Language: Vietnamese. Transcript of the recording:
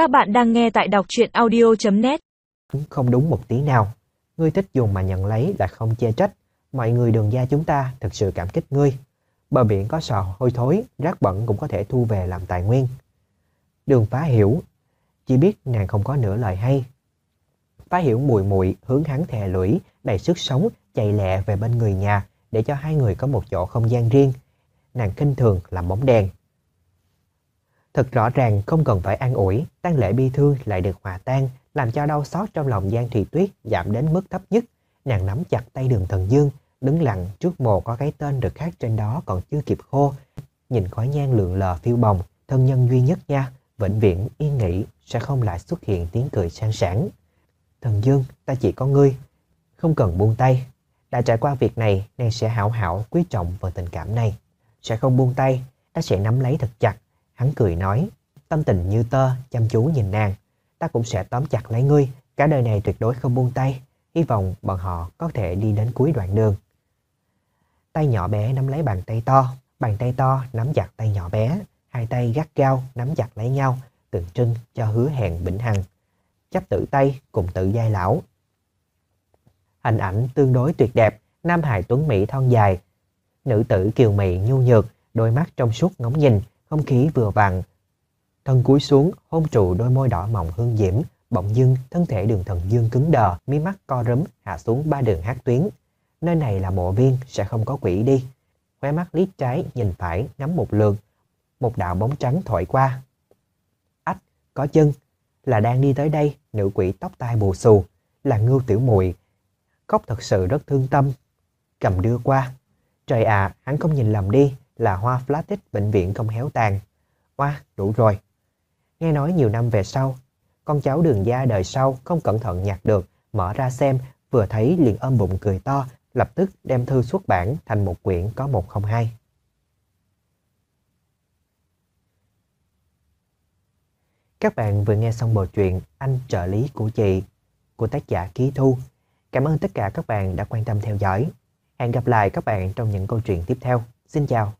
Các bạn đang nghe tại đọc truyện audio.net không đúng một tí nào. Ngươi thích dùng mà nhận lấy là không chê trách. Mọi người đường gia chúng ta thực sự cảm kích ngươi. Bờ biển có sò hôi thối, rác bẩn cũng có thể thu về làm tài nguyên. Đường phá hiểu, chỉ biết nàng không có nửa lời hay. Phá hiểu mùi mùi hướng hắn thè lưỡi, đầy sức sống, chạy lẹ về bên người nhà để cho hai người có một chỗ không gian riêng. Nàng kinh thường làm bóng đèn. Thật rõ ràng không cần phải an ủi, tang lễ bi thương lại được hòa tan, làm cho đau xót trong lòng Giang Thùy Tuyết giảm đến mức thấp nhất. Nàng nắm chặt tay đường thần dương, đứng lặng trước mồ có cái tên được khắc trên đó còn chưa kịp khô. Nhìn khói nhang lượn lờ phiêu bồng, thân nhân duy nhất nha, vĩnh viễn yên nghĩ sẽ không lại xuất hiện tiếng cười sang sảng. Thần Dương, ta chỉ có ngươi, không cần buông tay. Đã trải qua việc này, nàng sẽ hảo hảo quý trọng phần tình cảm này. Sẽ không buông tay, ta sẽ nắm lấy thật chặt. Hắn cười nói, tâm tình như tơ, chăm chú nhìn nàng. Ta cũng sẽ tóm chặt lấy ngươi, cả đời này tuyệt đối không buông tay. Hy vọng bọn họ có thể đi đến cuối đoạn đường. Tay nhỏ bé nắm lấy bàn tay to, bàn tay to nắm chặt tay nhỏ bé, hai tay gắt gao nắm chặt lấy nhau, tượng trưng cho hứa hẹn vĩnh hằng. Chấp tự tay cùng tự giai lão. Hình ảnh tương đối tuyệt đẹp, nam hài tuấn mỹ thon dài, nữ tử kiều mị nhu nhược, đôi mắt trong suốt ngóng nhìn, không khí vừa vặn. Thân cúi xuống, hôn trụ đôi môi đỏ mọng hương diễm, bỗng dưng thân thể đường thần dương cứng đờ, mí mắt co rúm hạ xuống ba đường hát tuyến. Nơi này là mộ viên, sẽ không có quỷ đi. Khóe mắt liếc trái, nhìn phải, ngắm một lượt. Một đạo bóng trắng thổi qua. Ách, có chân. Là đang đi tới đây, nữ quỷ tóc tai bù xù. Là ngưu tiểu mùi Khóc thật sự rất thương tâm. Cầm đưa qua. Trời ạ, hắn không nhìn lầm đi, là hoa flatic bệnh viện không héo tàn. Hoa, đủ rồi. Nghe nói nhiều năm về sau, con cháu đường gia đời sau không cẩn thận nhặt được, mở ra xem, vừa thấy liền ôm bụng cười to, lập tức đem thư xuất bản thành một quyển có 102. Các bạn vừa nghe xong bộ truyện Anh trợ lý của chị của tác giả Ký Thu. Cảm ơn tất cả các bạn đã quan tâm theo dõi. Hẹn gặp lại các bạn trong những câu chuyện tiếp theo. Xin chào.